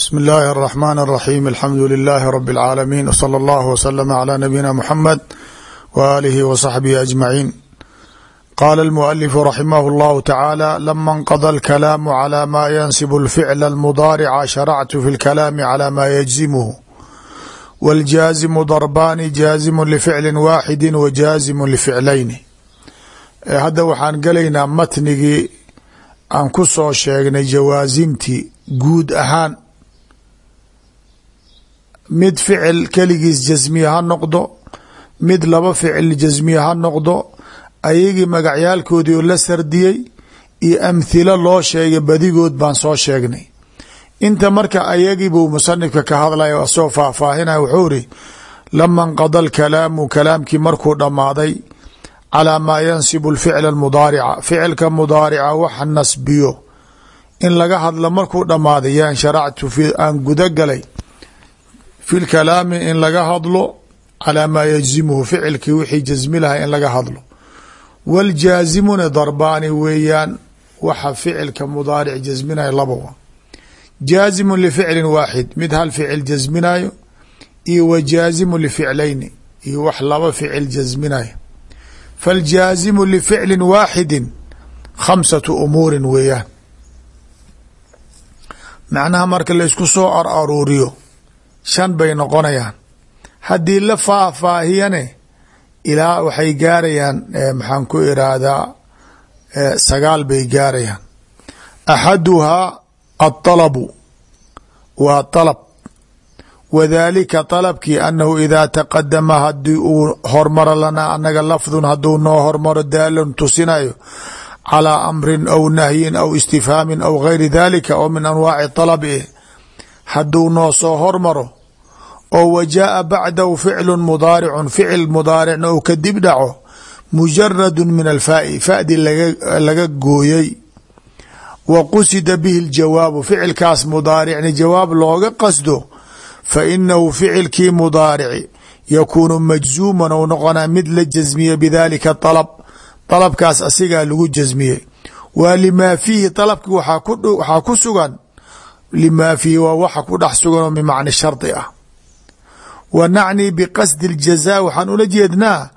bsm اllahi الرحmn الرaxيm alxamdu لilaahi rb اlcaalamiin wslى اllah wslm عlى nabiyina mxamed w alihi w صaxbihi aجmaciin qala اlmualifu raximah اllahu tacaala lama اnqada اlkalaamu clى ma yansib اlficla اlmudaarica sharactu fi اlkalaami clى ma yجzimhu wاljaazimu darbaani jaazimu lficli waaxidi wa jaazimu lficlayni hadda waxaan gelaynaa matnigii aan ku soo sheegnay jawaasimtii guud ahaan mid ficil keligiis jasmiye ha noqdo mid laba ficil jasmiye ha noqdo ayagii magacyaalkoodii oo la sardiyey iyo amhilo loo sheegay badigood baan soo sheegnay. Inta marka ayagii buu musanifka ka hadlaya oo soo faahfaahinaya wuxuu iri lama nqada alkalaamu kalaamkii markuu dhammaaday calaa maa yansibu alficla almudaarica ficilka mudaarica waxa nasbiyo. In laga hadlo markuu dhammaaday yaan sharactu aan guda galay fi lkalaami in laga hadlo calaa maa yajzimuhu ficilkii wixii jasmi lahay in laga hadlo. Waljaasimuna darbaani weeyaan waxa ficilka mudaaric jasminayo labawa jaazimu lificlin waaxid mid hal ficil jasminayo iyo wa jaazimu lificlayni iyo wax laba ficil jasminayo faاljaazimu lificli waaxidi khamsatu umuurin weeyaan. Macnaha marka laysku soo ar aruuriyo shan bay noqonayaan haddii la faahfaahiyane ilaa waxay gaarayaan maxaan ku iraahdaa sagaal bay gaarayaan axaduhaa aلطalabu waa طalab wadalika طalabkii anahu idaa taqadama hadii uu hormaro lanaa anaga lafdun haduu noo hormaro daalun tusinayo calىa amrin aw nahyin aw istifhaamin aw gayri dalika oo min anwaaci طalab hadduu noo soo hormaro oo wa jaaءa bacdahu ficlu mudaaricun ficil mudaaricna uu kadib dhaco mujaradu min alfaai fadi laga gooyey. Wa qusida bihi ljawaabu ficilkaas mudaaricna jawaab looga qasdo fa inahu ficilkii mudaarici yakuunu majzuuman ou noqonaa mid la jasmiye bidalika alab dalabkaas asigaa lagu jasmiyey. Waa limaa fiihi dalabki waxaa ku sugan limaa fiihi waa waxa ku dhex sugan oo bimacni shardi ah. Wa nacni biqasdi اljaza waxaan ula jeednaa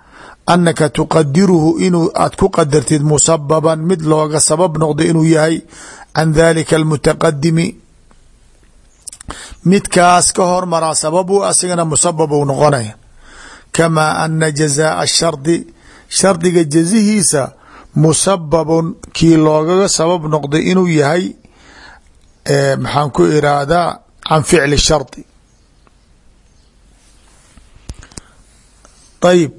anaka tuqadiruhu inuu aad ku qadartid musababan mid looga sabab noqdo inuu yahay can dalika almutaqadimi midkaas ka hormaraa sabab u asigana musabab u noqonaya kamaa ana jazaaءa shardi shardiga jazihiisa musababun kii loogaga sabab noqday inuu yahay maxaan ku iraahdaa can ficli shardi. Ayib.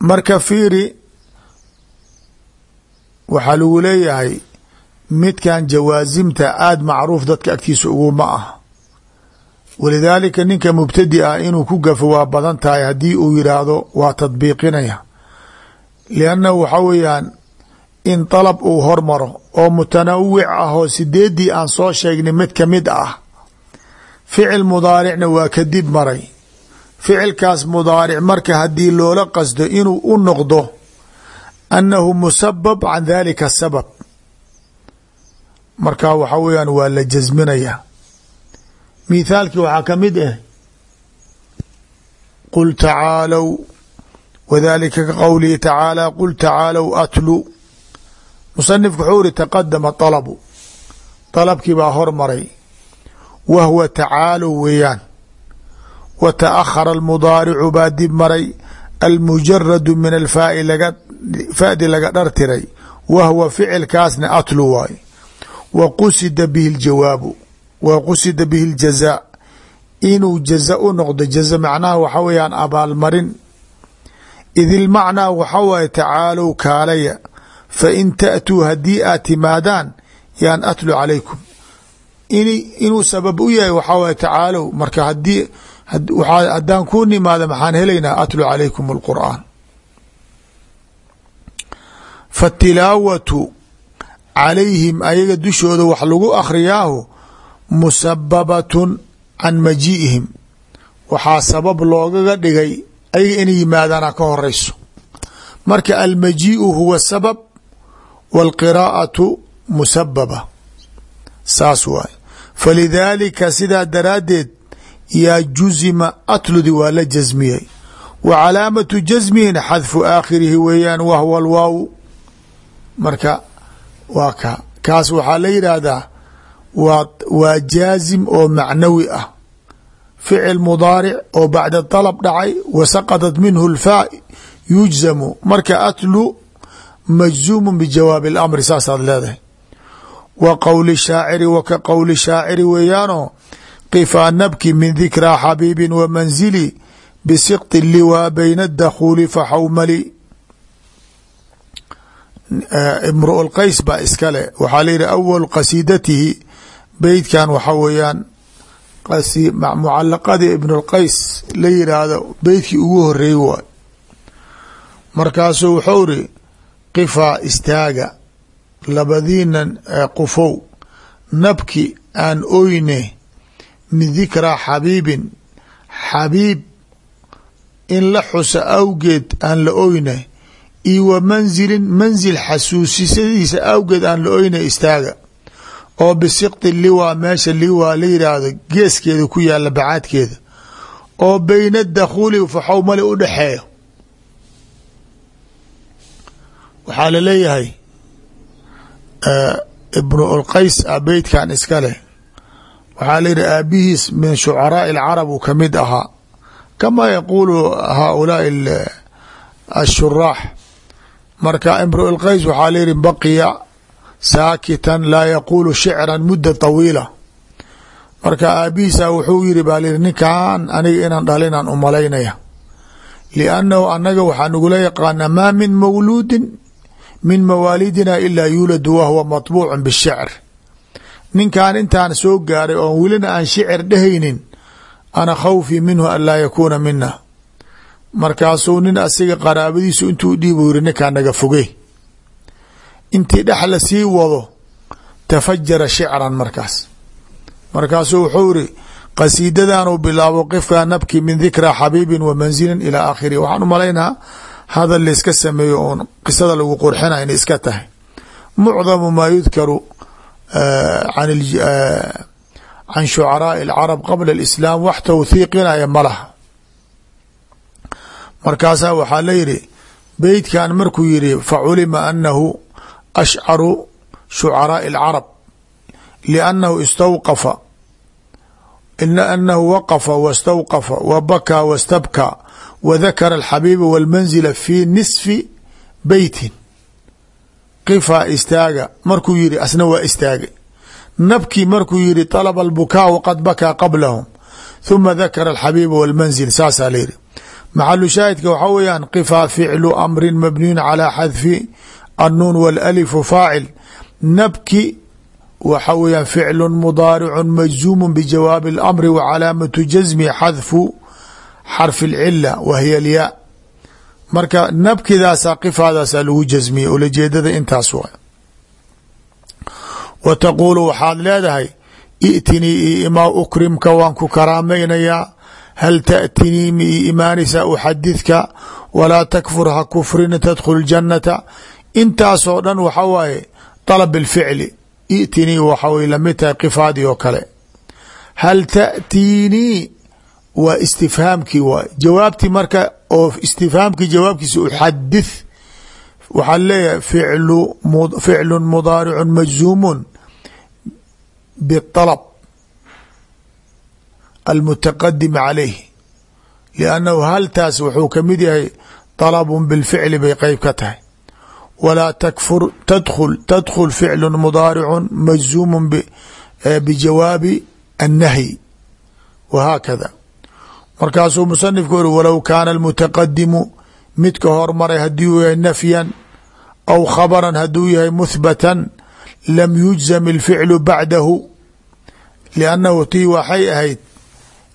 Marka fiiri waxaa lagu leeyahay midkan jawaasimta aada macruuf dadka agtiisa uguma ah walidaalika ninka mubtadi ah inuu ku gafo waa badan tahay haddii uu yidhaahdo waa tadbiiqinaya. Liannahu waxa weeyaan in dalab uu hormaro oo mutanawic ah oo sideeddii aan soo sheegnay mid ka mid ah. Ficil mudaaricna waa kadib maray. Ficilkaas mudaaric marka haddii loola qasdo inuu u noqdo annahu musabab can dalika sabab. Marka waxa weeyaan waa la jasminaya. Mithaalkii waxaa ka mid ah qul tacaalow wadalika ka qowlihi tacaala qul tacaalow atlu musanifku wuxuu ihi taqadama alabu dalabkii baa hormaray. Wa huwa tacaalow weeyaan. Wa taأkhara almudaaricu baa dib maray. Almujaradu min alfaai laga faadi laga dhartiray wa huwa ficilkaasna atlu waay. Wa qusida bihi ljawaabu wa qusida bihi اljazaa inuu jaza u noqdo jaza macnaha waxa weeyaan abaalmarin id ilmacnaa waxa waaye tacaalow kaalaya fain taأtuu haddii aad timaadaan yaan atlu calaykum inuu sabab u yahay waxaa waye tacaalow marka haddii haddaan kuu nimaada maxaan helaynaa atlu calaykum اlqur'aan fatilaawatu calayhim ayaga dushooda wax lagu akhriyaahu musababatun can majiihim waxaa sabab loogaga dhigay ayaga inay yimaadaana ka horeyso marka almajiiu huwa sabab wاlqiraa'atu musababa saas waay falidaalika sidaa daraaddeed yaa juzima atludi waa la jasmiyey wa calaamatu jasmihina xadfu aakhirihi weeyaan wahwa lwaaw marka waa ka kaas waxaa la yidhaahdaa waa waa jaazim oo macnawi ah ficil mudaaric oo bacda dalab dhacay wa saqadat minhu lfaa yujzamu marka atlu majzuumu bijawaabi اlamri saasaad leedahay. Wa qowli shaaciri wa ka qowli shaaciri weeyaanoo qifaa nabki min dikraa xabiibin wa manzili bisiqti liwaa bayna adakhuuli faxawmali imru lqays baa iskale waxaa la yidhi awal qasiidatihi beytkan waxaa weeyaan mucalaqadii ibn اlqays la yidhaahdo beytkii ugu horeeyey waay. Markaasuu wuxuu iri qifaa istaaga labadiinan qufow nabki aan oyne min dikraa xabiibin xabiib in la xusa awgeed aan la oyne iyo wa manzilin manzil xasuusisadiisa awgeed aan la oyne istaaga oo bisiqti liwaa meesha liwaa la yidhaahdo geeskeeda ku yaalla bacaadkeeda oo beyna dakhuuli faxowmali u dhexeeyo waxaa laleeyahay ibnu ulqays a beytkan iska leh waxaa la yidhi aabihiis min shucaraaءi اlcarab uu kamid ahaa kama yaquulu haaulaai ashuraax marka imru ulqays waxaa la yidhi baqiya saakitan laa yaquulu shicra mudda طawiila marka aabihiisa wuxuu yiri baa layihi ninkan aniga inaan dhalinaan u malaynaya liannahu annaga waxaa nagula yaqaanaa maa min mawluudin min mawaalidina ilaa yuuladu wahuwa maطbuucu bishicr ninkan intaan soo gaaray oon welina aan shicir dhehaynin ana khawfii minhu an laa yakuuna mina markaasuu nin asiga qaraabadiisu intuu dhiibu yiri ninkaan naga foge intii dhex la sii wado tafajara shicran markaas. Markaasuu wuxuu iri qasiidadanuu bilaabo qifkaa nabki min dikraa xabiibin wa manzilin ilaa aakhirihi waxaan u malaynaa hadal layska sameeyo oon qisada lagu qurxina inay iska tahay mucdamu maa yudkaru can shucaraaءi اlcarab qabla اlislaam wax tawthiiqinaya ma laha markaasaa waxaa la yidhi beytkan markuu yihi faculima anahu ashcaru shucaraaءi اlcarab liannahu istawqafa anahu waqafa wastawqafa wa bakaa wastabkaa wdakara alxabiiba walmanzila fi nisfi beytin qifaa istaaga markuu yihi asna waa istaagay nabkii markuu yihi طalba albukaa waqad bakaa qablahum huma dakara alxabiiba walmanzil saasaa la yihi maxalu shaahidka waxaa weeyaan qifaa ficlu amrin mabniyun calaa xadfi annuun walalifu faacil nabki waxa weeyaan ficlu mudaaricu majzuumu bijawaabi اlamri wa calaamatu jasmi xadfu xarf اlcila wa hiy alyaa marka nabkidaasa qifaadaasaa lagu jasmiyey ulajeedada intaas waay wa taquulu waxaad leedahay itinii io imaa ukrimka waan ku karaamaynayaa hal taأtinii ma ii imaanaysaa uxadidka walaa takfur ha kufrin tadkhul janata intaasoo dhan waxa waaye طalb اlficli itinii waxa way lamid tahay qifaadii oo kale hal taأtiinii waa istifhaamkii waay jawaabtii marka oo istifhaamkii jawaabkiisa uxadith waxaa leeyahay ficlu ficlun mudaaricun majzuumun biطalab almutaqadim calayh liannahu haltaas wuxuu ka mid yahay طalabun bilficli bay qeyb ka tahay. تدخل takfur tadkul tadkhul ficlun mudaaricun majzuumun bijawaabi markaasuu musanifku uri walow kaana almutaqadimu midka hormaray haddii uu yahay nafyan aw khabaran hadduu yahay muhbatan lam yujzam ilficlu bacdahu. Liannahu tii waxay ahayd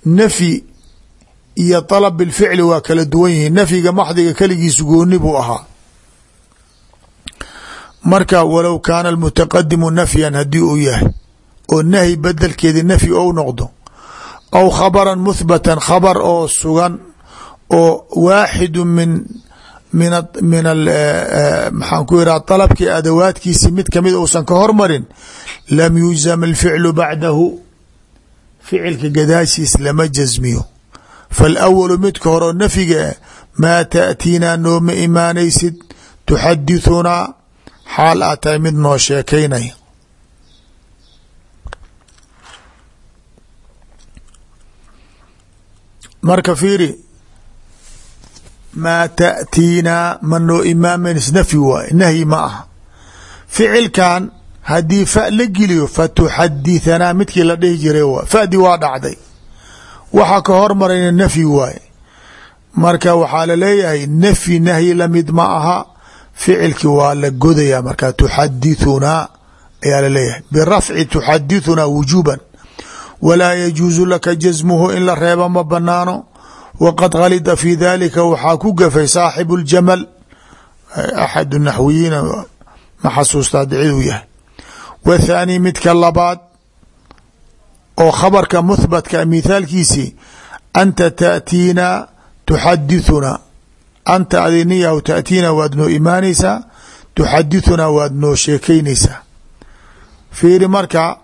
nafyi iyo طalab bilficli waa kala duwan yihiin. Nafyiga maxdiga keligiisu gooni buu ahaa. Marka walow kaana almutaqadimu nafyan haddii uu yahay oo nahyi bedelkeedi nafyi ou noqdo aw khabara muhbatan khabar oo sugan oo waaxidu min min min maxaan ku yidhaha dalabkii adawaadkiisi mid ka mid uusan ka hormarin lam yujzam alficlu bacdahu ficilka gadaashiis lama jasmiyo faalawalu midka horeo nafyiga ah maa taأtiinaa nooma imaanaysid tuxadithunaa xaal aa tahay mid noo sheekaynaya marka fiiri maa taأtiinaa ma noo imaamaynis nafyi waay nahyi ma aha. Ficilkan haddii fa la geliyo fatuxadithanaa midkii la dhihi jiray waay fadi waa dhacday. Waxa ka hormarayna nafyi waaye marka waxaa la leeyahay nafyi nahyi la mid ma aha ficilki waa la godaya marka tuxadithunaa ayaa la leeyahay birafci tuxadithunaa wujuban walaa yajuusu laka jasmuhu in la reeba ma banaano waqad khalida fi dalika waxaa ku gafay saaxibu ljamal axad naxwiyiina ma xasuustaa dicid yahay. Wathaani midka labaad oo khabarka muhbatka mithaalkiisii anta taأtiinaa tuxadithunaa anta adiniyahu taأtiinaa waad noo imaanaysaa tuxadithunaa waad noo sheekaynaysaa. Fiiri marka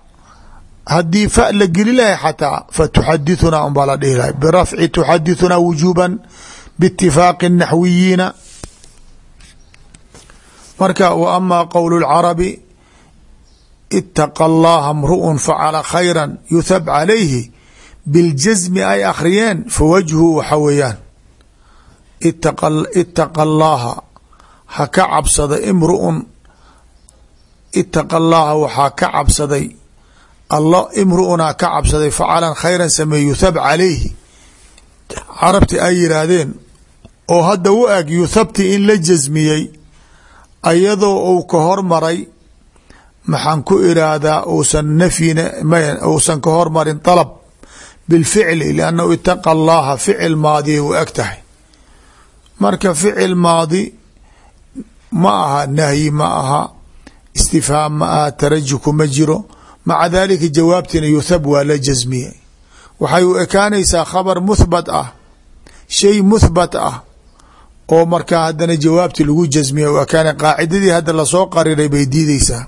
haddii fa la geli lahay xataa fatuxadithunaa unbaa la dhihi lahay birafci tuxadithunaa wujuban biitifaaqi naxwiyiina. Marka wa ama qowl اlcarabi itaqa allaha mru'un facala khayra yuthab calayhi biاljasmi ay akhriyeen fawajhu waxa weeyaan. Itaqa allaha ha ka cabsada imru'un. Itaqa allaha waxaa ka cabsaday alla imru'unaa ka cabsaday facalan khayran sameey yuthab calayhi. Carabti ay yidhaahdeen oo hadda u eg yuthabti in la jasmiyey ayadoo uu ka hormaray maxaan ku iraahdaa uusan nafyina uusan ka hormarin dalab bilficli liannahu itaqa allaha ficil maadiya u eg tahay. Marka ficil maadi ma aha nahyi ma aha istifhaam ma aha tarajuku ma jiro maca dalika jawaabtina yuthab waa la jasmiyey. Waxay u ekaanaysaa khabar muthbat ah shay muthbat ah oo markaa haddana jawaabti lagu jasmiya u ekaana qaacidadii hadda la soo qariray bay diideysaa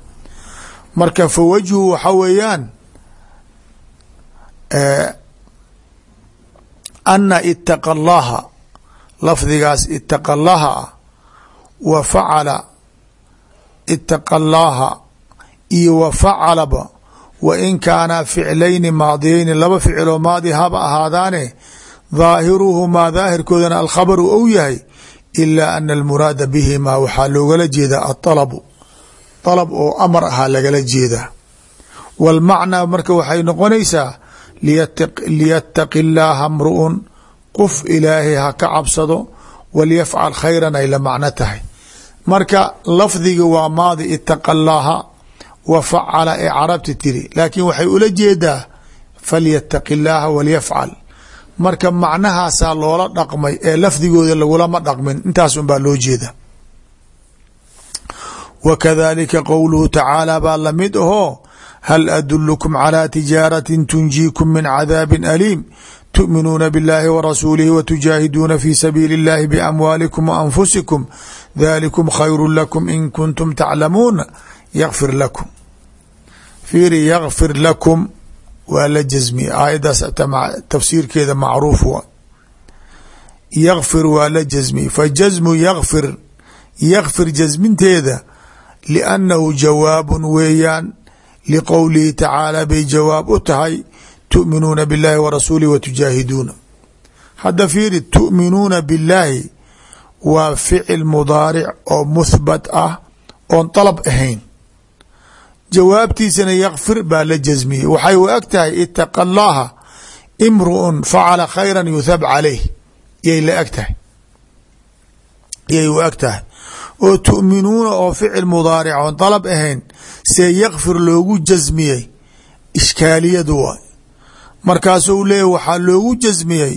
marka fa wajhu waxa weeyaan ana itaqa allaha lafdigaas itaqa allaha ah wa facala itaqa iyo wa wa in kaanaa ficlayni maadiyeyni laba ficiloo maadi haba ahaadaane daahiruhumaa daahirkoodana alkhabaru ou yahay ilaa ana almuraada bihimaa waxaa loogala jeedaa aalabu alab oo amar ahaa lagala jeedaa walmacnaa marka waxay noqonaysaa liyataqi llaaha mru'un qof ilaahay ha ka cabsado walyafcal khayran ay la macno tahay. Marka lafdiga waa maadi itaqa llaaha wa facala ee carabti tiri. Laakiin waxay ula jeedaa falyataqi llaaha walyafcal. Marka macnahaasaa loola dhaqmay ee lafdigooda lagulama dhaqmin intaas unbaa loo jeeda wakadalika qowluhu tacaala baa la mid ahoo hal adulukum calaa tijaaratin tunjiikum min cadaabin aliim? Tuminuuna biاllaahi warasuulihi watujaahiduuna fi sabiili اllahi biamwaalikum waanfusikum dhalikum khayru lakum in kuntum taclamuun. Yakfir lakum fiiri yakfir lakum waa la jasmiye aayaddaas tafsiirkeeda macruuf wa yakfir waa la jasmiye fajasmu yakfir yakfir jasminteeda liannahu jawaabun weeyaan liqowlihi tacaala bay jawaab u tahay tu'minuuna biاllahi wa rasuulihi wa tujaahiduuna. Hadda fiiri tu'minuuna billaahi waa ficil mudaaric oo muthbat ah oon dalab ahayn jawaabtiisana yakfir baa la jasmiyey. Waxay u eg tahay itaqa allaha imru'un facala khayra yuthab calayh. Yay la eg tahay. Yay u eg tahay. Oo tu'minuuna oo ficil mudaaric oon dalab ahayn see yakfir loogu jasmiyey. Ishkaaliyadu waay markaasuu leeyahy waxaa loogu jasmiyey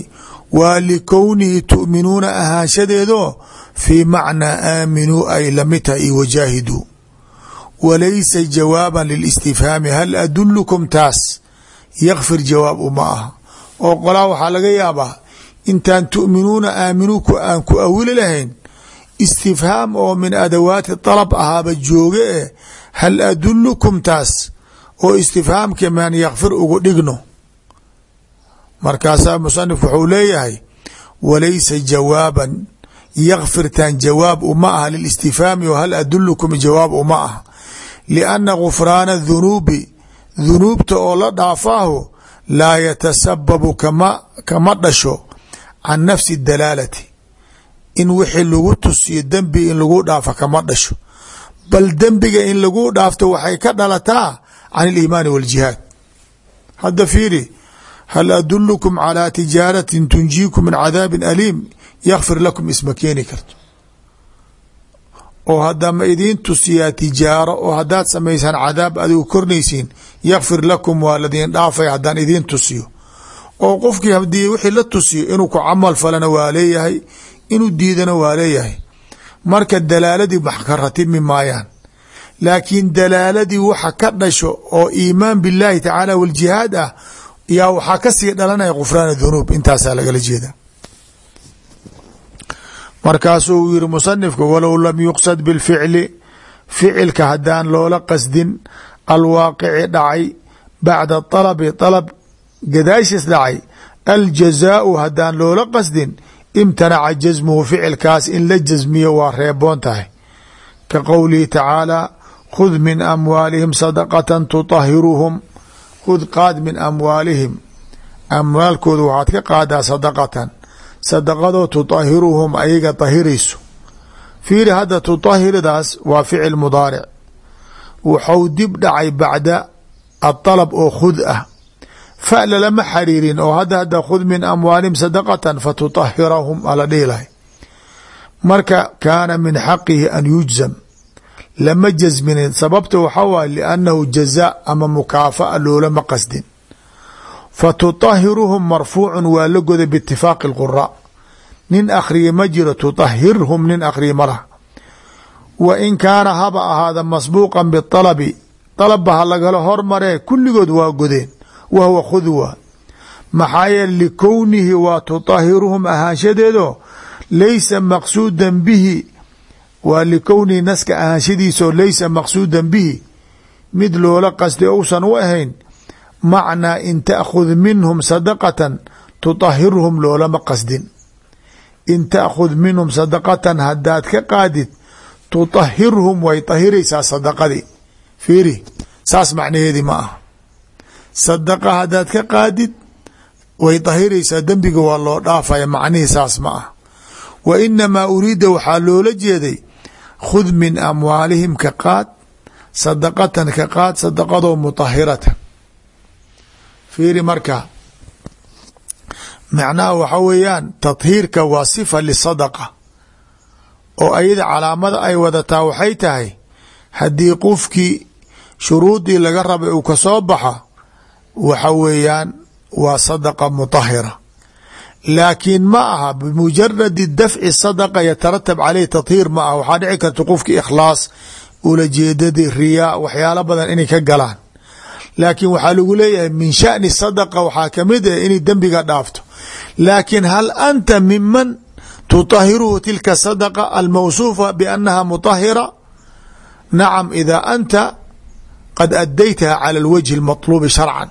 waa likownihi tu'minuuna ahaanshadeedoo fii macnaa aaminuu ay la mid tahay wajaahiduu walaysa jawaaban lilistifhaami hal adulukum taas? Yakfir jawaab uma aha. Oo qolaa waxaa laga yaabaa intaan tu'minuuna aaminuu aan ku awili lahayn istifhaam oo min adawaati dalab ahaaba jooge eh hal adulukum taas? Oo istifhaamka maan yakfir ugu dhigno. Markaasaa musanif wuxuu leeyahay walaysa jawaaban yakfirtan jawaab uma aha lilistifhaami o hal adulukum jawaab uma aha lianna gufraana dhunuubi dhunuubta oo la dhaafaahu laa yatasababu kama dhasho can nafsi dalaalati in wixii lagu tusiyo dembi in lagu dhaafo kama dhasho bal dembiga in lagu dhaafto waxay ka dhalataa can aliimaani waljihaad hadda fiiri hal adulukum calaa tijaaratin tunjiikum min cadaabin aliim yakfir lakum isma keeni karto oo hadda ma idiin tusiyaa tijaaro oo haddaad samaysaan cadaab adigu kornaysiin yakfir lakum waa ladiin dhaafay haddaan idiin tusiyo. Oo qofkii haddii wixii la tusiyo inuu ku camal falana waa leeyahay inuu diidana waa leeyahay. Marka dalaaladii wax ka maayaan. Laakiin dalaaladii waxa ka dhasho oo iimaan biاllahi tacaala waljihaad ah yaa waxaa ka sii dhalanaya gufraan dhunuub intaasaa lagala jeeda markaasuu yiri musanifka walow lam yuqsad bilficli ficilka haddaan loola qasdin alwaaqici dhacay bacda alabi alab gadaashiis dhacay aljazaau haddaan loola qasdin imtanaca jasmuhu ficilkaas in la jasmiyo waa reeboon tahay. Ka qowlihi tacaala khud min amwaalihim sadaqatan tutahiruhum khud qaad min amwaalihim amwaalkooda waxaad ka qaadaa sadaqatan sadaqadoo tutahiruhum ayaga tahirayso. Fiiri hadda tutahiridaas waa ficil mudaaric. Wuxuu dib dhacay bacda aطalab oo khud ah. Fa'la lama xariirin oo hadda hadda khud min amwaalihim sadaqatan fatutahirahum ala dhihi lahay marka kaana min xaqihi an yujzam. Lama jasminin sababta waxaa waay liannahu jaza ama mukaafa'a loolama qasdin fatutahiruhum marfuucun waa la goday biitifaaqi اlqura nin akhriye ma jiro tutahirhum nin akhriye ma laha wa in kaana haba ahaada masbuuqan bialabi dalabba ha lagala hormaree kulligood waa godeen wa huwa khudwa maxaa yeele likownihi waa tutahiruhum ahaanshadeedo laysa maqsuudan bihi waa likownihi naska ahaanshadiisaoo laysa maqsuudan bihi mid loola qasday ousan u ahayn macnaa in taakhud minhum sadaqatan tutahirhum loolama qasdin. In taakhud minhum sadaqatan haddaad ka qaadid tutahirhum way tahiraysaa sadaqadii. Fiiri saas macnaheedii ma aha. Sadaqa haddaad ka qaadid way tahiraysaa dembiga waa loo dhaafaya macnihii saas ma ah wa inamaa uriida waxaa loola jeeday khud min amwaalihim ka qaad sadaqatan ka qaad sadaqadoo mutahiratan fiiri marka. Macnaha waxa weeyaan tathiirka waa sifa lisadaqa oo ayada calaamada ay wadataa waxay tahay haddii qofkii shuruudii laga rabay uu ka soo baxa waxa weeyaan waa sadaqa mutahira laakiin ma aha bimujaradi dafci sadaqa yataratab caleyh tathiir ma aha. Waxaa dhici karta qofki ikhlaas ulajeedadii riyaa waxyaalo badan inay ka galaan laakiin waxaa lagu leeyahay min shani sadaqa waxaa kamid ah inay dembiga dhaafto laakiin hal anta miman tutahiruhu tilka sadaqa almawsuufa biannaha mutahira nacam ida anta qad adaytaha cala alwajhi اlmaطluubi sharcan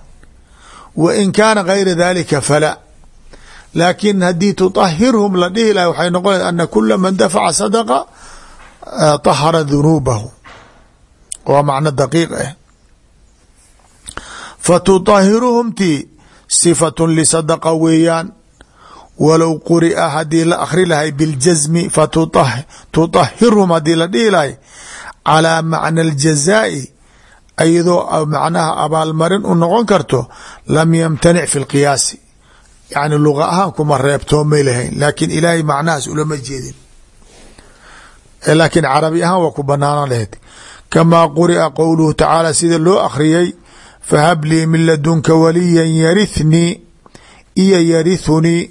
wa in kaana gayra dalika fala laakiin haddii tutahirhum la dhihi lahay waxay noqonaysa ana kula man dafaca sadaqa طahara dunuubahu waa macno daqiiq ah fatutahiruhumti sifatun lisadaqa weeyaan walow quria haddii la akhri lahay biاljasmi fatutahirhum haddii la dhihi lahay calaa macna aljazaai iyadoo macnaha abaalmarin u noqon karto lam yamtanic fi lqiyaasi yani luga ahaan kuma reebtoomay lahayn laakiin ilaahay macnahaas ulama jeedin laakiin carabi ahaan waa ku banaanan lahayd kamaa quria qowluhu tacaala sida loo akhriyey fahab lii min ladunka waliya yarithnii iyo yarithunii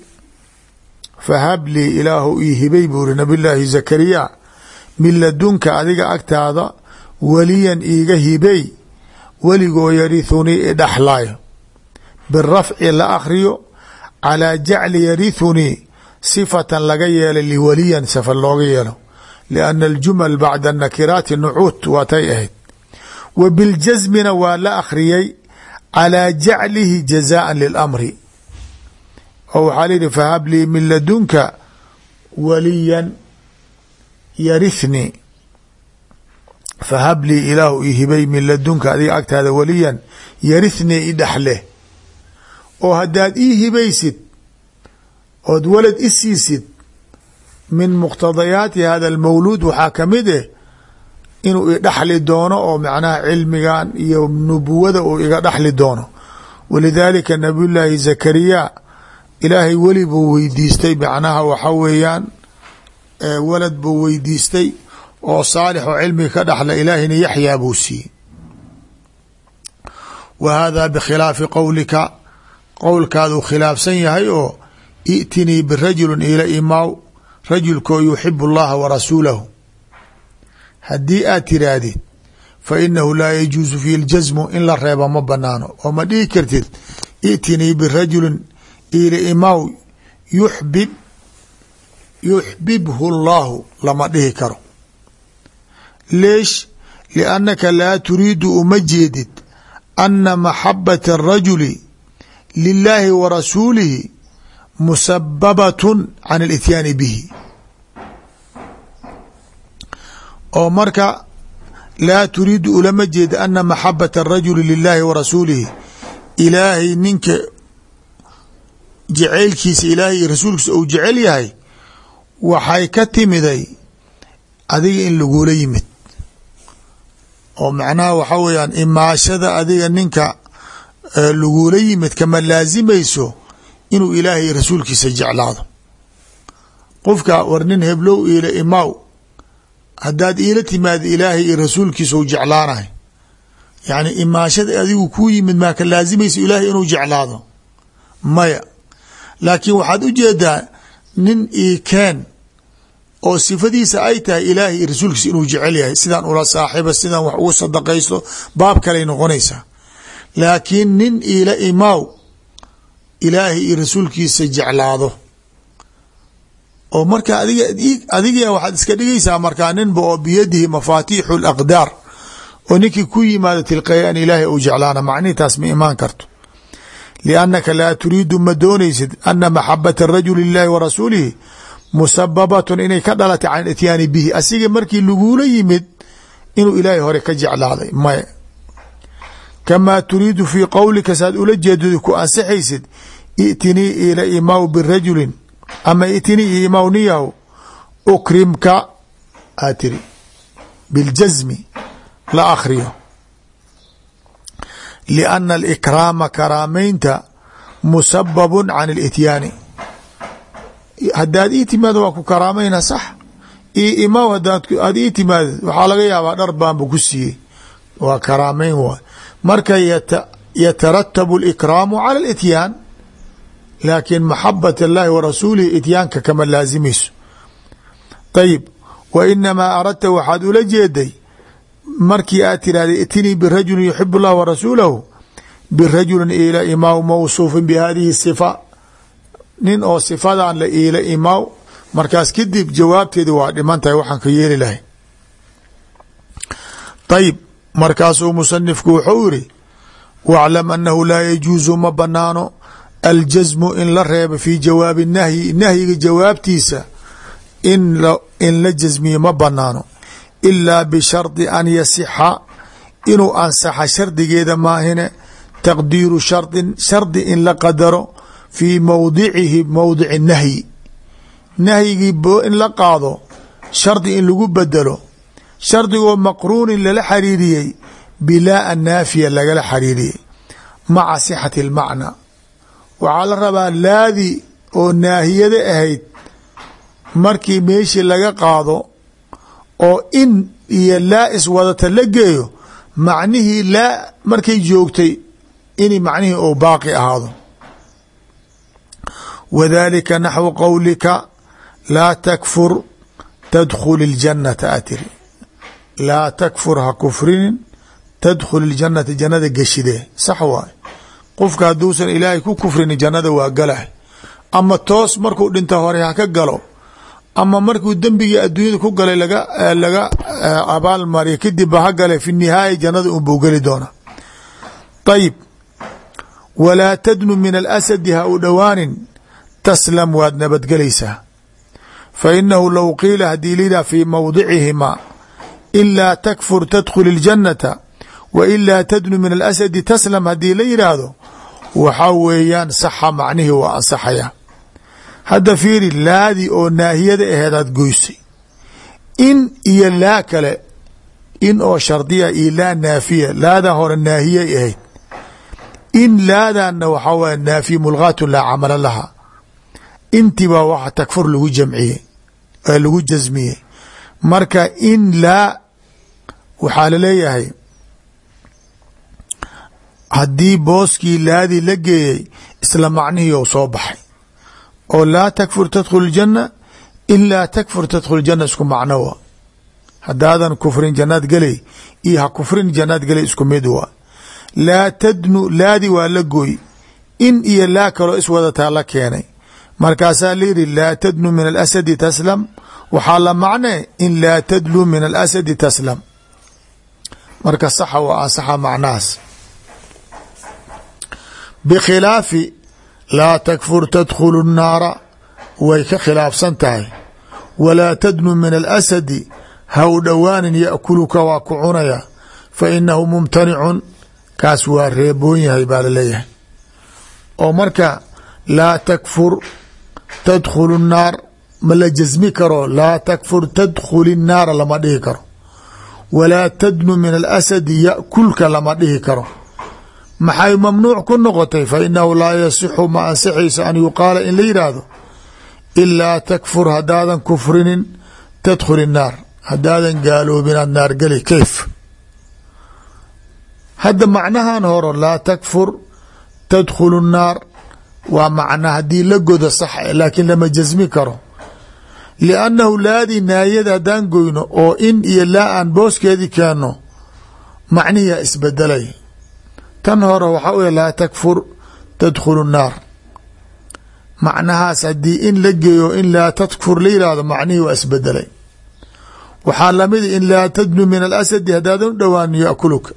fahab lii ilaahu ii hibay buu iri nabiy llaahi zakariya min ladunka adiga agtaada waliyan iiga hibey weligoo yarithunii idhaxlaayo birafci la akhriyo calaa jacli yarithunii sifatan laga yeelay liwaliyan sifan looga yeelo lianna aljumal bacda nakiraati nucuut waatay ahayd wa biljasmina waa la akhriyey calaa jaclihi jazaan lilamri oo waxaa layihi fahab lii min ladunka waliyan yarithni. Fahab lii ilaahu i hibay min ladunka adiga agtaada waliyan yarithni i dhexleh oo haddaad ii hibaysid ood walad i siisid min muqtadayaati hada almawluud waxaa ka mid eh inuu idhaxli doono oo macnaha cilmigan iyo nubuwada uu iga dhaxli doono. Walidaalika nabiy llaahi zakariya ilaahay weli buu weydiistay macnaha waxa weeyaan walad buu weydiistay oo saalix oo cilmiga ka dhaxla ilaahina yaxyaa buu siiyey. Wa hada bikhilaafi qowlika qowlkaaduu khilaafsan yahay oo i'tinii birajulin ila imaaw rajulkoo yuxibu اllaha wa rasuulahu haddii aad tiraahdid fa inahu laa yajuusu fiihi ljasmu in la reeba ma banaano oo ma dhihi kartid itinii birajulin iila imaw yuxbib yuxbibhu llaahu lama dhihi karo. Leesh liannaka laa turiidu uma jeedid anna maxabata arajuli lilaahi wa rasuulihi musababatun can alityaani bihi oo marka laa turiidu ulama jeeda ana maxabata الrajuli lilaahi wa rasuulihi ilaahay ninka jeceylkiisa ilaahay iyo rasuulkiisa uu jecel yahay waxay ka timiday adiga in lagula yimid. oo macnaha waxa weeyaan imaashada adiga ninka lagula yimid kama laasimayso inuu ilaahay rasuulkiisa jeclaado. Qofka war nin heblow iila imaaw haddaad iila timaada ilaahay iyo rasuulkiisa u jeclaanahay. Yacni imaashada adigu kuu yimid maa ka laasimayso ilaahay inuu jeclaado? Maya. Laakiin waxaad u jeedaa nin ii keen oo sifadiisa ay tahay ilaahay iyo rasuulkiisa inuu jecel yahay. Sidaan ula saaxiba sidaan wax ugu sadaqaysto baab kaley noqonaysaa laakiin nin iila imaaw ilaahay iyo rasuulkiisa jeclaado oo marka adiga waxaad iska dhigaysaa markaa ninba oo biyadihi mafaatiixu laqdaar oo ninkii ku yimaado tilqeeyaan ilaahay uu jeclaana macnihi taas ma imaan karto. Liannaka laa turiidu ma doonaysid ana maxabata rajuli lilahi wa rasuulihi musababatun inay ka dhalatay can ityaani bihi asiga markii lagula yimid inuu ilaahay hore ka jeclaaday. Maya kamaa turiidu fii qowlika saad ula jeedada ku ansixaysid itinii ila imaaw birajulin ama itinii imaaw niyahu ukrimka aa tiri biljasmi la akhriyo. Lianna alikraama karaamaynta musababun can ilityaani haddaad ii timaado waa ku karaamayna sax. Io imaaw hadaad aad ii timaadid waxaa laga yaabaa dhar baanba ku siiyey. Waa karaamayn waay. Marka yataratabu alikraamu cala alityaan laakiin maxabat allahi wa rasuulihi ityaanka kama laasimayso ayib wa inamaa aradta waxaad ula jeeday markii aad tirahda itinii birajulin yuxib اllah wa rasuulahu birajulin ila imaaw mawsuufin bihadihi sifa. Nin oo sifadan la iila imaaw markaas kadib jawaabteedi waa dhiman tahay waxaan ka yeeli lahay. Ayib markaasuu musanifku wuxuu yiri waclam anahu laa yajuusu ma banaano aljasmu in la reebo fi jawaabi nahyi nahyiga jawaabtiisa in la jasmiyo ma banaano ilaa bishardi an yasixa inuu ansaxa shardigeeda maahine taqdiiru shardin shardi in la qadaro fii mowdicihi mowdici nahyi. Nahyigii in la qaado shardi in lagu bedelo shardigoo maqruunin lala xariiriyey bilaa annaafiya lagala xariiriyey maca sixati اlmacnaa waxaa la rabaa laadii oo naahiyada ahayd markii meeshii laga qaado oo in iyo laa iswadata la geeyo macnihii laa markay joogtay in macnihii uu baaqi ahaado. Wadalika naxwu qowlika laa takfur tadkhul اljanata atiri laa takfur ha kufrinin tadkhul اljanata jannada geshidee. Sax waay qofka hadduusan ilaahay ku kufrini jannada waa galah ama toos markuu dhinta hore ha ka galo ama markuu dembigii adduunyada ku galay laga laga abaal mariya kadib ha gale fi nihaaya jannada unbuu geli doona. Ayib walaa tadnu min alasadi ha u dhowaanin taslam waad nabadgelaysaa. Fa inahu low qiila haddii lidaa fii mawdicihimaa ilaa takfur tadkhul اljannata wa ilaa tadnu min alasadi taslam haddii la yidhaahdo waxaa weeyaan saxa macnihii waa ansaxaya hadda fiiri laadii oo naahiyada aheed aad goysay in iyo laa kale in oo shardiya iyo laa naafiya laadaa hore naahiyay ahayd in laadanna waxaa waye naafiya mulgaatu laa camala laha intii baa waxa takfur lagu jamciyey ee lagu jasmiyey marka in laa waxaa la leeyahay haddii booskii laadii la geeyey isla macnihii ou soo baxay. Oo laa takfur tadkhul اjanna ilaa takfur tadkhul janna isku macno wa haddaadan kufrin jannaad gelay iyo ha kufrin jannaad gelay isku mid waa. Laa tadnu laadi waa la gooy. In iyo laa kaloo iswadataa la keenay. Markaasaa layidhi laa tadnu min alasadi taslam. Waxaa la macnee in laa tadlu min alasadi taslam. Marka saxa waa ansaxa macnahaas bikhilaafi laa takfur tadkhulu nnaara way ka khilaafsan tahay walaa tadnu min alasadi ha u dhowaanin yaakuluka waa ku cunaya fa inahu mumtanicun kaas waa reeboon yahay baa la leeyahay oo marka laa takfur tadkhulu nnaar ma la jasmi karo laa takfur tadkhuli nnaara lama dhihi karo walaa tadnu min alasadi yakulka lama dhihi karo maxay mamnuuc ku noqotay? Fa inahu laa yasixu ma ansixayso an yuqaala in la yidhaahdo ilaa takfur haddaadan kufrinin tadkhul innaar haddaadan gaaloobin aad naargeli kayf. Hadda macnahan horo laa takfur tadkhulu nnaar waa macna haddii la godo sax laakiin lama jasmi karo. Liannahu laadii naayada haddaan goyno oo in iyo laa aan booskeedii keenno macnihiyaa isbedelay tan hore waxaa u laa takfur tadkhulu الnaar macnahaas haddii in la geeyo in laa takfur la yihahdo macnihii waa isbedelay. Waxaa lamida in laa tadnu min alasadi haddaadan u dhowaan yaakuluka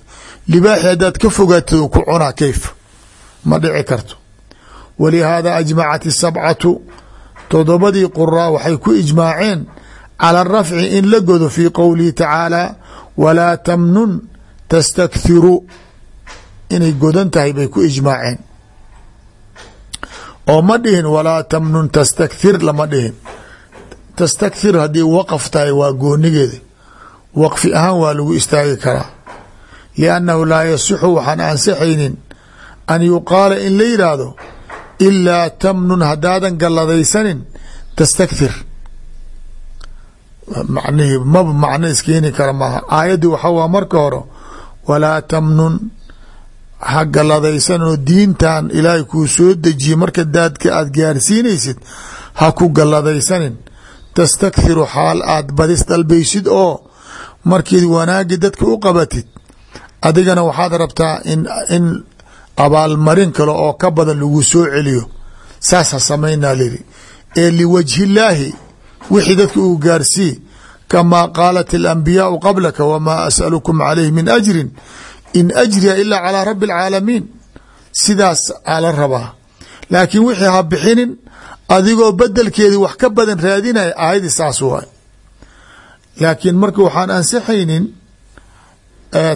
libaaxi haddaad ka fogaatid ku cunaa kayf. Ma dhici karto. Walihaada ajmacat isabcatu todobadii quraa waxay ku ijmaaceen cala arafci in la godo fii qowlihi tacaala walaa tamnun tastakhiru inay godan tahay bay ku ijmaaceen. oo ma dhihin walaa tamnun tastakthir lama dhihin. Tastakthir haddii waqaf tahay waa goonigeeda. Waqfi ahaan waa lagu istaagi karaa. Liannahu laa yasixu waxaan ansixaynin an yuqaala in la yidhaahdo ilaa tamnun haddaadan galladaysanin tastakthir macnihii maba macno iskeeni kara maaha. Aayaddii waxa waa marka hore walaa tamnun ha galladaysanoo diintan ilaahay kuu soo dejiye marka daadka aad gaarsiinaysid ha ku galladaysanin tastakhiru xaal aad badis dalbaysid oo markiid wanaagi dadka u qabatid. Adigana waxaad rabtaa in in abaalmarin kale oo ka badan lagu soo celiyo. Saas ha samaynaa liri. Ee liwajhillaahi wixii dadka uu gaarsii kamaa qaalat alambiyaau qablaka wamaa asalukum calayhi min ajrin in ajriya ilaa calaa rabi alcaalamiin. Sidaas aa la rabaa. Laakiin wixii ha bixinin adigoo bedelkeedii wax ka badan raadinaya aayadii saas waay. Laakiin marka waxaan ansixaynin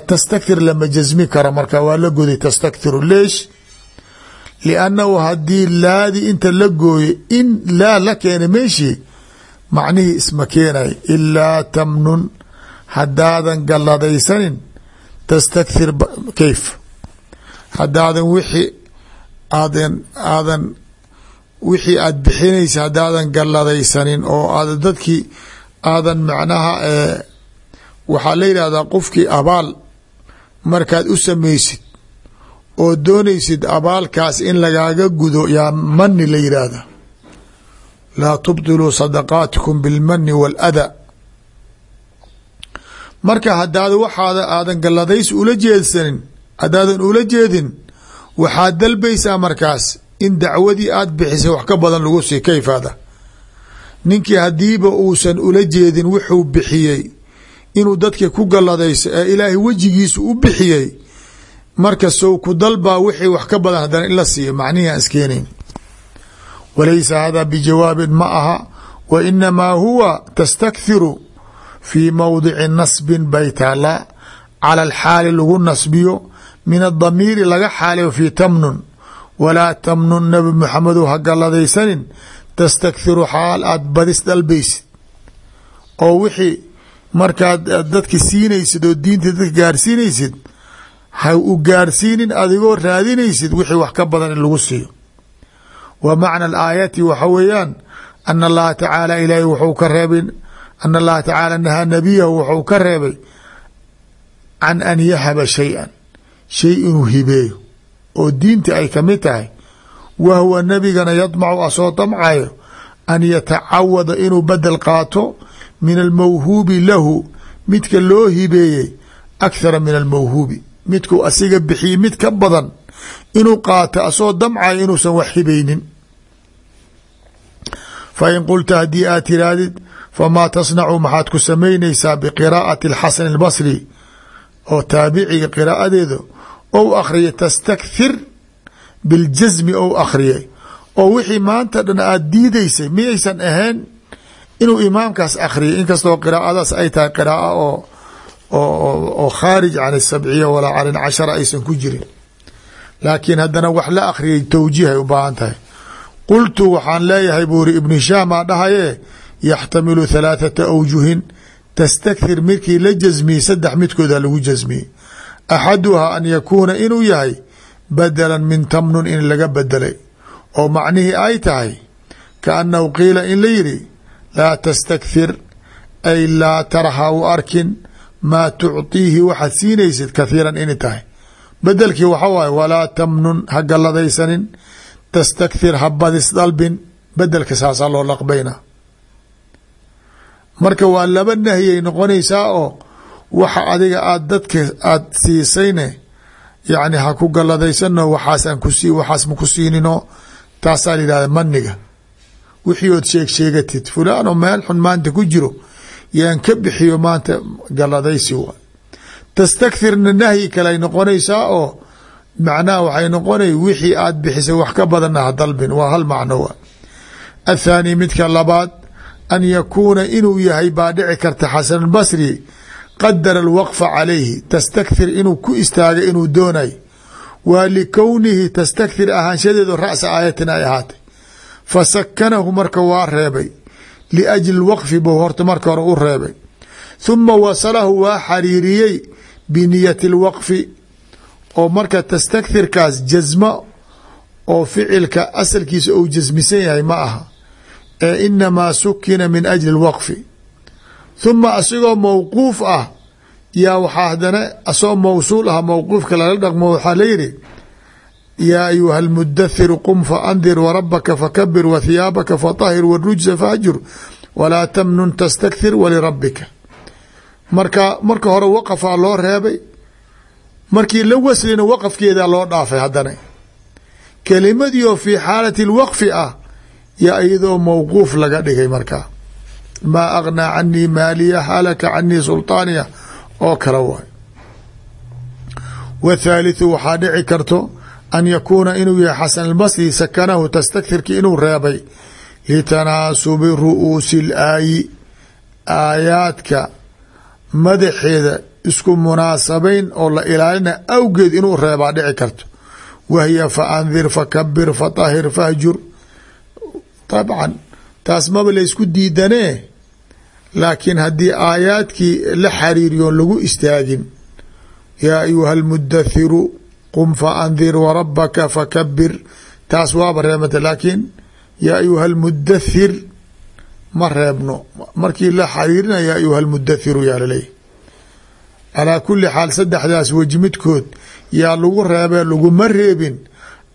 tastakthir lama jasmi kara marka waa la goday tastakhiru leesh. Liannahu haddii laadii inta la gooye in laa la keena meeshii macnihii isma keenay ilaa tamnun haddaadan galladaysanin tastakthir kayf haddaadan wixii aadan aadan wixii aad bixinaysa haddaadan galladaysanin oo aad dadkii aadan macnaha waxaa la yidhahdaa qofkii abaal markaad u samaysid oo doonaysid abaalkaas in lagaaga gudo yaa mani la yidhaahda laa tubdiluu sadaqaatikum bilmani waaladaa marka haddaad waxaada aadan galladaysi ula jeedsanin haddaadan ula jeedin waxaad dalbaysaa markaas in dacwadii aad bixisay wax ka badan lagu sii kayfaada. Ninkii haddiiba uusan ula jeedin wuxuu bixiyey inuu dadka ku galladayso ee ilaahay wejigiisu u bixiyey. Marka sow ku dalbaa wixii wax ka badan haddana in la siiyo macnihii aan iskeenayn. Walaysa hada bijawaabin ma aha wa inamaa huwa tastakhiru fii mowdici nasbin bay taala cala alxaali lagu nasbiyo min adamiiri laga xaalayo fii tamnun walaa tamnun nabi maxamedow ha galladaysanin tastakhiru xaal aad badis dalbaysid. Oo wixii markaad dadka siinaysid oo diinta dadka gaarsiinaysid ha u gaarsiinin adigoo raadinaysid wixii wax ka badan in lagu siiyo. Wa macna alaayati waxa weeyaan ana allaha tacaala ilaahay wuxuu ka reebay ana allaha tacaala nahaa nabiyahu wuxuu ka reebay can an yahaba shay-an shay inuu hibeeyo oo diinta ay ka mid tahay wa huwa nabigana yadmacu asoo damcayo an yatacawada inuu bedel qaato min almawhuubi lahu midka loo hibeeyey akhara min almawhuubi midkuu asiga bixiyey mid ka badan inuu qaato asoo damcayo inuusan wax hibaynin fa in qulta haddii aad tirahdid famaa tasnacu maxaad ku samaynaysaa biqiraa'ati alxasan albasri oo taabiciga qiraa'adeeda ou akhriyay tastakthir biljasmi ou akhriyay oo wixii maanta dhan aada diidaysay miyaysan ahayn inuu imaamkaas akhriyay inkastoo qiraa'adaas ay tahay qiraaa oo oo khaarij can sabciya walaa can cashara aysan ku jirin laakiin haddana wax la akhriyay towjiihay u baahan tahay qultu waxaan leeyahay buu iri ibnu hishaam aa dhahaye yaxtamilu halaathata awjuhin tastakthir midkii la jasmiyey saddex midkooda lagu jasmiyey. Axaduhaa an yakuuna inuu yahay badalan min tamnun in laga bedelay oo macnihii ay tahay kaannahu qiila in la yidhi laa tastakthir ay laa tarha u arkin maa tucطiihi waxaad siinaysid kathiiran inay tahay. Bedelkii waxa waaye walaa tamnun ha galladaysanin tastakthir ha badis dalbin bedelka saasaa loo laqbayna marka waa laba nahyay noqonaysaa oo waxa adiga aad dadka aad siisayne yacni ha ku galladaysanno waxaasaan ku sii waxaas ma ku siinino taasaa la yidhahda maniga wixii ood sheeg sheegatid fulaan meel xun maanta ku jiro yaan ka bixiyo maanta galladaysi wa tastakthirna nahyi kaley noqonaysaa oo macnaha waxay noqonay wixii aad bixisay wax ka badanna ha dalbin waa hal macno wa athaani midka labaad an yakuuna inuu yahay baa dhici karta xasan albasri qadara alwaqfa calayhi tastakthir inuu ku istaaga inuu doonay. Waa likownihi tastakthir ahaanshadeedu ra'sa aayatin ay ahaatay. Fa sakanahu marka waa reebay liajli waqfi buu horta marka hore u reebay. Huma wasalahu waa xariiriyey biniyati alwaqfi oo marka tastakthirkaas jasmo oo ficilka asalkiisa uu jasmisan yahay ma aha ee inamaa sukina min ajli اlwaqfi huma asigoo mowquuf ah yaa waxaa haddana asagoo mawsuul ah mowquufka lala dhaqmo waxaa layidhi yaa ayuha almudathiru qum faandir warabaka fakabir wathiyaabaka fatahir warujsa faajur walaa tamnun tastakthir walirabika marka marka hore waqafaa loo reebay markii la waslina waqafkeedaa loo dhaafay haddana. Kelimadii oo fii xaalati lwaqfi ah yaa iyadoo mawquuf laga dhigay markaa maa agnaa canii maaliya halaka canii sulطaaniya oo kale waay wthaalitثu waxaa dhici karto an yakuuna inuu yahay xasan albasri sakanahu tastakthirki inuu reebay litanaasubi ru'uusi اlaayi aayaadka madaxeeda isku munaasabayn oo la ilaalina awgeed inuu reebaa dhici karto wahiya faandir fakabir faطahir fahjur طabcan taas maba laysku diidane laakiin haddii aayaadkii la xariiriyoon lagu istaagin yaa ayuha almudathiru qum faandir warabaka fakabir taas waaba reebanta laakiin yaa ayuha almudathir ma reebno markii la xariirina yaa ayuha almudathiru yaa laleeyahy calaa kuli xaal saddexdaas weji yaa lagu reebee laguma reebin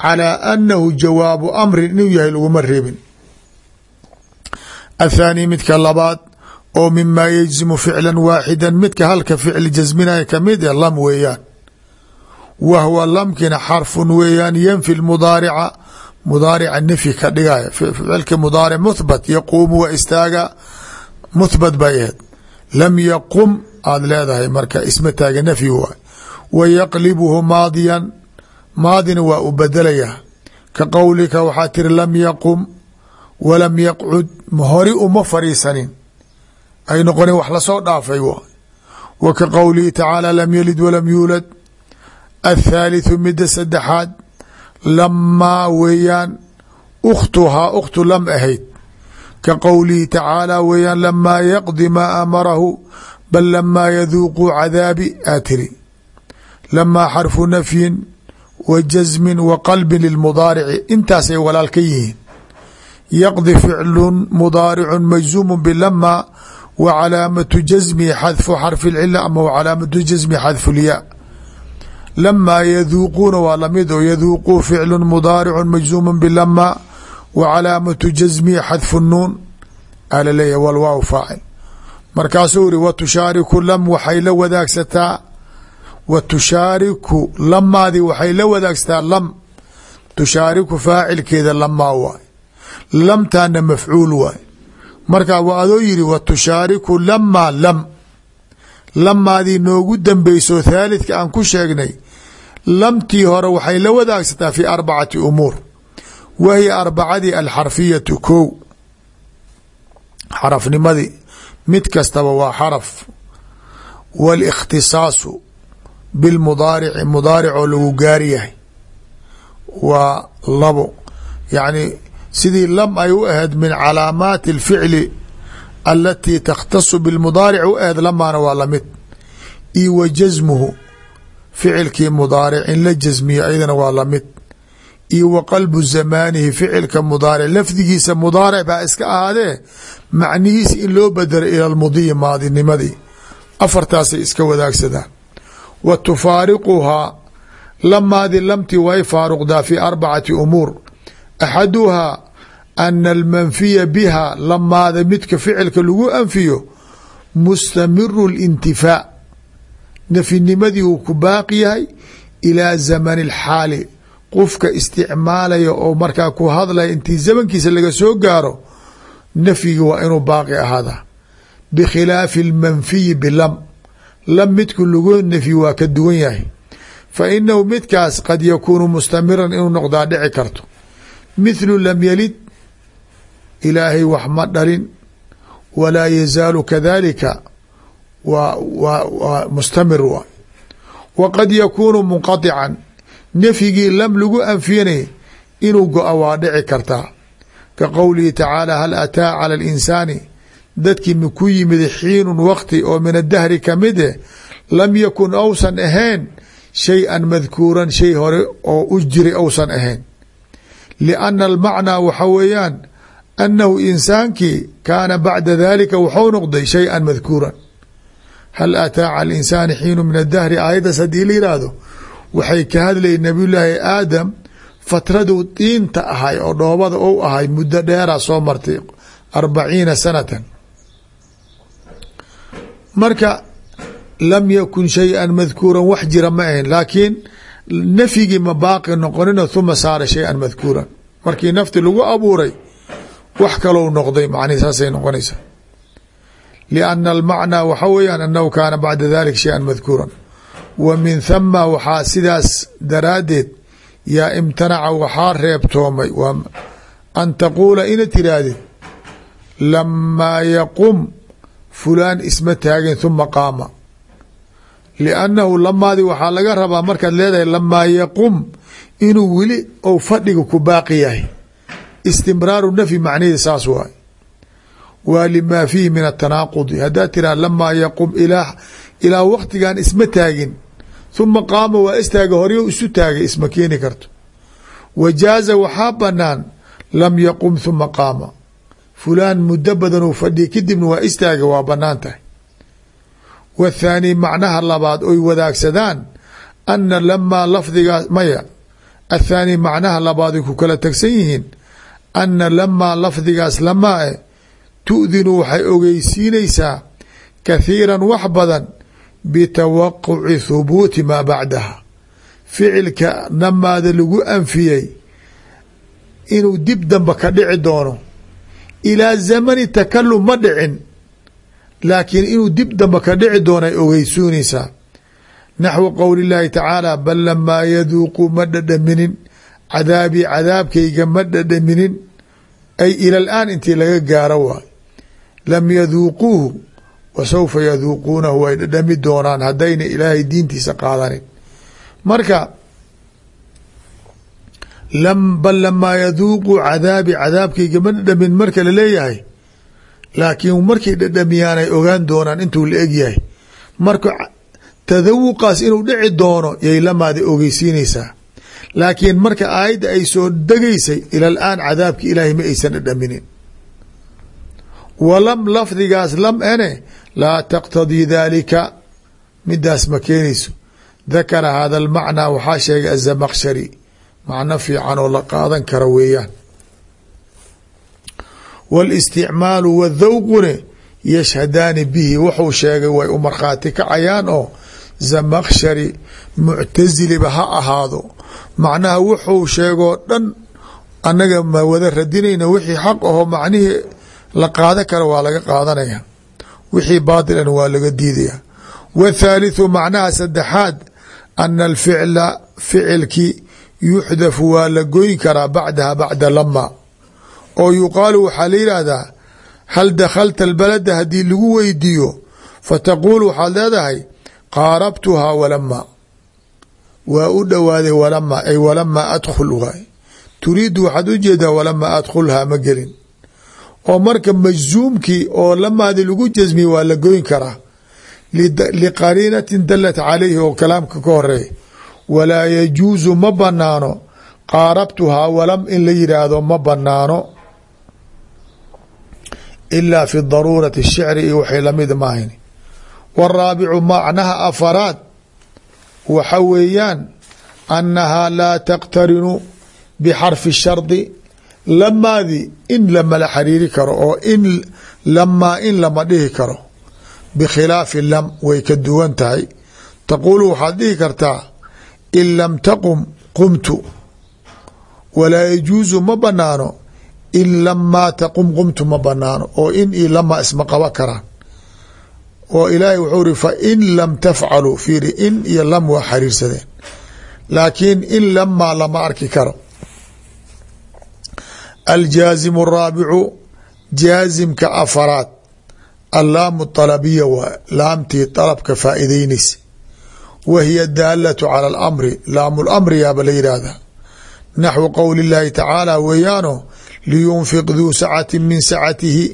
calaa annahu jawaabu amrin inuu yahay laguma reebin athaani midka labaad oo mimaa yejzimu ficla waaxida midka halka ficil jasminaya ka mid e lam weeyaan wa hwa lamkina xarfun weeyaan yanfi mudaarica mudaarica nafyi ka dhigaya ficilka mudaaric muthbat yaquumu wa istaaga muthbat bay aheed lam yaqum aada leedahay marka isma taaga nafyi waay wa yaqlibuhu maadiyan maadina waa u bedelayaa ka qowlika waxaa tiri lam yaqum walam yaqcud hori uma fariisanin. Ay noqonin wax la soo dhaafay wa ka qowlihi tacaala lam yalid walam yuulad athaalitثu mida saddexaad lamaa weeyaan ukhtuhaa ukhtu lam ahayd. Ka qowlihi tacaala weeyaan lamaa yaqdi maa amarahu bal lamaa yaduuquu cadaabi aa tiri. Lamaa xarfu nafyin wa jasmin wa qalbin lilmudaarici intaasay walaal ka yihiin yaqdi ficlu mudaaricu majzuumu bilama wa calaamatu jasmihi xadfu xarfi اlcila ama wa calaamatu jasmihi xadfu lyaa lamaa yaduuquuna waa la mid oo yaduuquu ficlu mudaaricu majzuumu bilama wa calaamatu jasmihi xadfu nuun ala leeyahy walwaaw faacil markaasuu iri wa tushaariku lam waxay la wadaagsataa wa tushaariku lamaadii waxay la wadaagsataa lam tushaariku faacilkeeda lamaa waay lamtaana mafcuul waay. Markaa waa adoo yidhi wa tushaariku lamaa lam. Lamaadii noogu dambeyso thaalidka aan ku sheegnay lamtii hore waxay la wadaagsataa fi arbacati umuur. Wa hiya arbacadii alxarfiyatu kow xarafnimadii mid kastaba waa xaraf. Wاlاkhtisaasu bilmudaarici mudaaricoo lagu gaari yahay. Waa labo yacni sidii lam ay u ahayd min calaamaati اlficli alatii takhtasu bilmudaaric u ahayd lamaana waa la mid io wa jasmuhu ficilkii mudaaric in la jasmiyo ayadana waa la mid iyo wa qalbu zamaanihi ficilka mudaaric lafdigiisa mudaaric baa iska ahaadee macnihiisa in loo bedelo ila lmudiyi maadinimadii. Afartaasay iska wadaagsadaan. Wa tufaariquhaa lamaadi lamtii axaduhaa ana almanfiya biha lamaada midka ficilka lagu anfiyo mustamiru lintifaa nafinimadii uu ku baaqi yahay ilaa zamani alxaali qofka isticmaalaya oo markaa ku hadlaya intii zamankiisa laga soo gaaro nafyigi waa inuu baaqi ahaadaa bikhilaafi almanfiyi bilam lam midku lagu nafyi waa ka duwan yahay fa inahu midkaas qad yakuunu mustamiran inuu noqdaa dhici karto mithlu lam yalid ilaahay wax ma dhalin walaa yazaalu kadalika wa wa mustamir waay wa qad yakuunu munqadican nafyigii lam lagu anfiyanay inuu go-a waa dhici kartaa ka qowlihi tacaala hal ataa cala alinsaani dadkii maku yimid xiinun waqti oo min adahri kamide lam yakun ousan ahayn shay-an madkuuran shay hore oo u jiray ousan ahayn lianna almacnaa waxa weeyaan annahu insaankii kaana bacda dalika waxau noqday shay-an madkuuran hal ataa cala alinsaani xiinu min adahri aayaddaas haddii la yidhaahdo waxay ka hadlayay nabiyullaahi aadam fatradu diinta ahay oo dhoobada ou ahay muddo dheeraa soo martay arbaciina sanatan marka lam yakun shay-an wax jira ma ahayn laakiin nafyigii ma baaqi noqonino huma saara shay-an madkuuran markii nafti lagu abuuray wax kalou noqday macnihi saasay noqonaysaa. Lianna almacnaa waxa weeyaan annahu kaana bacda dalik shay-an madkuuran wa min thama waxaa sidaas daraaddeed yaa imtanaca waxaa reebtoomay waa an taquula ina tirahdid lamaa yaqum fulaan isma taagin huma qaama liannahu lamaadi waxaa laga rabaa markaad leedahay lamaa yaqum inuu weli ou fadhiga ku baaqi yahay istimraaru nafyi macnihii saas waay waa limaa fiihi min atanaaqudi haddaad tiraha lamaa yaqum ilaa waqtigan isma taagin huma qaama waa istaaga horyo isu taagay isma keeni karto wa jaaza waxaa banaan lam yaqum huma qaama fulaan muddo badan uu fadhiya kadibna waa istaaga waa bannaan tahay wathaani macnaha labaad oy wadaagsadaan ana lamaa lafdigaas maya athaani macnaha labaad ay ku kala tagsan yihiin ana lamaa lafdigaas lamaa e tu'dinu waxay ogeysiinaysaa kathiiran wax badan bitawaquci thubuuti maa bacdaha. Ficilka namaada lagu anfiyey inuu dib damba ka dhici doono ilaa zamani takalum ma dhicin laakiin inuu dib damba ka dhici doono ay ogeysuunaysaa naxwu qowli اllaahi tacaala bal lamaa yaduuquu ma dhadhaminin cadaabii cadaabkayga ma dhadhaminin ay ila laan intii laga gaaro waay. Lam yaduuquuhu wa sawfa yaduuquunahu way dhadhami doonaan haddayna ilaahay diintiisa qaadanin. Marka bal lamaa yaduuquu cadaabi cadaabkayga ma dhadhamin marka la leeyahay laakiin markay dhadhamiyaanay ogaan doonaan intuu la egyahay. Marka tadawuqaas inuu dhici doono yay lamaada ogeysiinaysaa. Laakiin marka aayadda ay soo degaysay ila laan cadaabki ilaahay ma aysan dhadhaminin. Walam lafdigaas lam ene laa taqtadii daalika midaas ma keenayso. Dakara hada almacnaa waxaa sheegay azamaqshari macno fiican oo la qaadan kara weeyaan wاlisticmaalu wadhawqune yashhadaani bihi wuxuu sheegay way u markhaati kacayaan oo zamaqshari muctasiliba ha ahaado. macnaha wuxuu sheegoo dhan annaga ma wada radinayna wixii xaq aho macnihii la qaadan kara waa laga qaadanaya wixii baatilan waa laga diidaya wthaalitثu macnaha saddexaad ana alficla ficilkii yuxdafu waa la goyn karaa bacdaha bacda lama oo yuqaalu waxaa la yidhaahdaa hal dakhalta albalada haddii lagu weydiiyo? Fataquul waxaad leedahay qaarabtuhaa walama. Waa u dhowaaday walama ay walama adkhul waay turiidu waxaad u jeedaa walama adkhulhaa ma gelin. Oo marka majzuumkii oo lamaadi lagu jasmiyey waa la goyn karaa. Liqariinatin dalat calayhi oo kalaamka ka horreeya walaa yajuusu ma banaano qaarabtuhaa walam in la yidhaahdo ma banaano ilaa fi daruurati shicri iyo waxay la mid maahayn. Waraabicu macnaha afaraad waxa weeyaan annahaa laa taqtarinu bixarfi shardi lamaadi in lamala xariiri karo oo in lamaa in lama dhihi karo. Bikhilaafi lam way ka duwan tahay. Taquulu waxaad dhihi kartaa in lam taqum qumtu walaa yajuusu ma banaano in lamaa taqum qumtu ma banaano oo in io lamaa isma qaba karaan. Oo ilaahay wuxuu ri fa in lam tafcaluu fiiri in iyo lam waa xariirsadeen laakiin in lamaa lama arki karo. Aljaazimu araabicu jaazimka afaraad allaamu طalabiya waa laamtii dalabka faa'iideynaysa wa hiya daalatu cala alamri laamu lamri yaaba la yidhaahdaa. Naxwu qowli اllaahi tacaala weeyaano liyunfiq duu sacati min sacatihi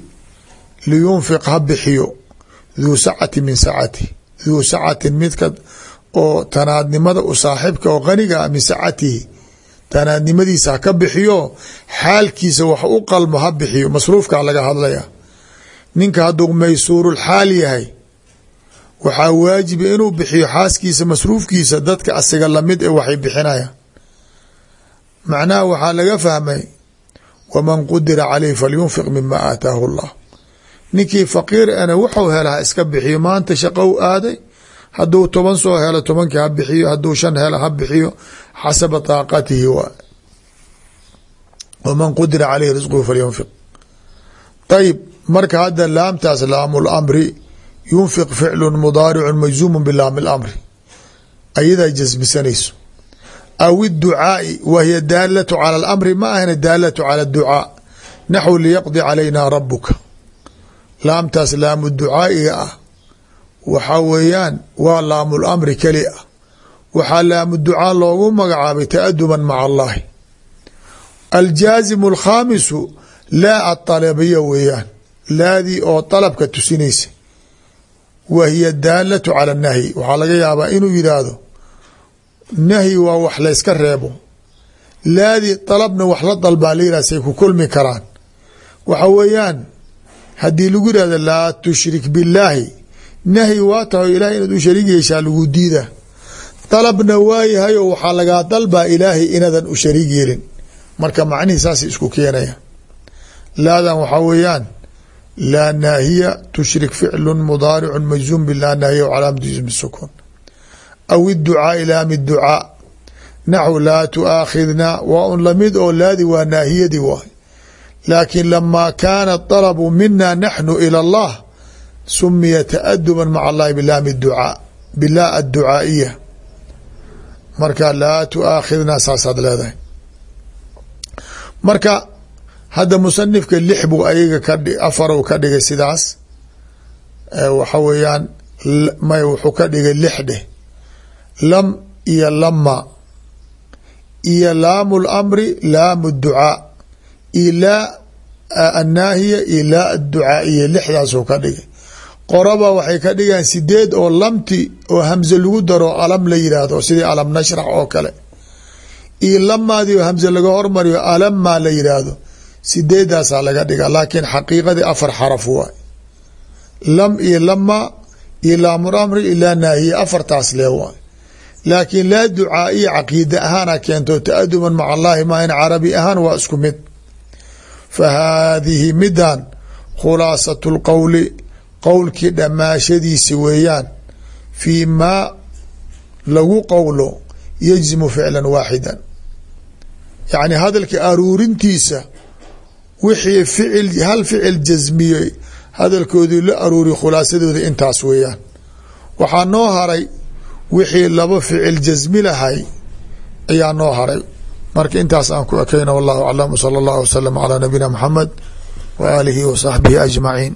liyunfiq ha bixiyo duu sacati min sacatihi duu sacatin midka oo tanaadnimada u saaxibka oo qaniga ah min sacatihi tanaadnimadiisa ha ka bixiyo xaalkiisa wax u qalmo ha bixiyo masruufkaa laga hadlaya ninka hadduu maysuurulxaal yahay waxaa waajiba inuu bixiyo xaaskiisa masruufkiisa dadka asiga la mid ee waxay bixinayaan macnaha waxaa laga fahmay waman qudira caleyh falyunfiq mima aataahu llah ninkii faqiir ana wuxuu hela ha iska bixiyo maanta shaqou aaday hadduu toban soo helo tobankii ha bixiyo hadduu shan helo ha bixiyo xasaba taaqatihi waa waman qudira caleyhi risquhu falyunfiq ayib marka hadda laamtaas laamu lamri yunfiq ficlu mudaaricu majzuumu bilaami lamri ayadaa jasbisanayso aw iducaai wa hiya daalatu cala alamri ma ahna daalatu cala ducaa naxwu liyaqdi calaynaa rabuka laamtaas laamu ducaaiga ah. Waxaa weeyaan waa laamu lamri keli ah. Waxaa laamu ducaa loogu magacaabay taaduban maca allahi aljaazimu alkhaamisu laa aطalabiya weeyaan. Laadii oo dalabka tusinaysa. Wa hiya daalatu cala nahyi waxaa laga yaabaa inuu yidhaahdo nahyi waa wax layska reebo. Laadii dalabna wax la dalbaa la ku kulmi karaan. Waxa weeyaan haddii lagu yihahdo laa tushrik billaahi nahyi waa tahay ilahay inaad u shariig yeeshaa lagu diida dalabna waayahay oo waxaa lagaa dalbaa ilaahay inaadan u shariig yeelin. Marka macnihii saasay isku keenaya. Laadan waxaa weeyaan laa naahiya tushrik ficlu mudaaricu majzuum bilaa naahiya calaamatu ismi sukun aw iducaai laami ducaa naxw laa tuaakhidnaa waa un la mid oo laadi waa naahiyadii waay laakiin lamaa kaana dalabu mina naxnu ila allah sumiya taaduba maca allahi bilaami ducaa bilaa adducaaiya marka laa tuaakhidnaa saasaad leedahay marka hadda musanifka lix buu ayaga ka afar ka dhigay sidaas waxa weeyaan may wuxuu ka dhigay lix dheh lam iyo lama iyo laamu lamri laamu ducaa iyo laa annaahiya iyo laa adducaa iyo lixdaasuu ka dhigay. Qoraba waxay ka dhigaan sideed oo lamti oo hamze lagu daro alam la yidhaahdo sidii alam nashrax oo kale. Iyo lamaadii oo hamze laga hormariyo alamaa la yidhaahdo sideedaasaa laga dhigaa. Laakiin xaqiiqadii afar xaraf waay. Lam iyo lama iyo laamul amri ilaa naahiya afartaas lee waay laakiin laa ducaa iyo caqiida ahaana keento ta-aduban maca allaahi maa in carabi ahaan waa isku mid. Fa haadihi midan khulaasatu lqowli qowlkii dhammaashadiisa weeyaan fii maa lagu qowlo yajzimu ficlan waaxidan. Yacni hadalka aruurintiisa wixii ficil hal ficil jasmiyey hadalkoodii la aruuriy khulaasadooda intaas weeyaan. Waxaa noo haray wixii laba ficil jasmi lahay ayaa noo haray. Marka intaas aan ku ekayna wallahu aclam sala allahu wasalam calaa nabiyina maxamed wa aalihi wa saxbihi ajmaciin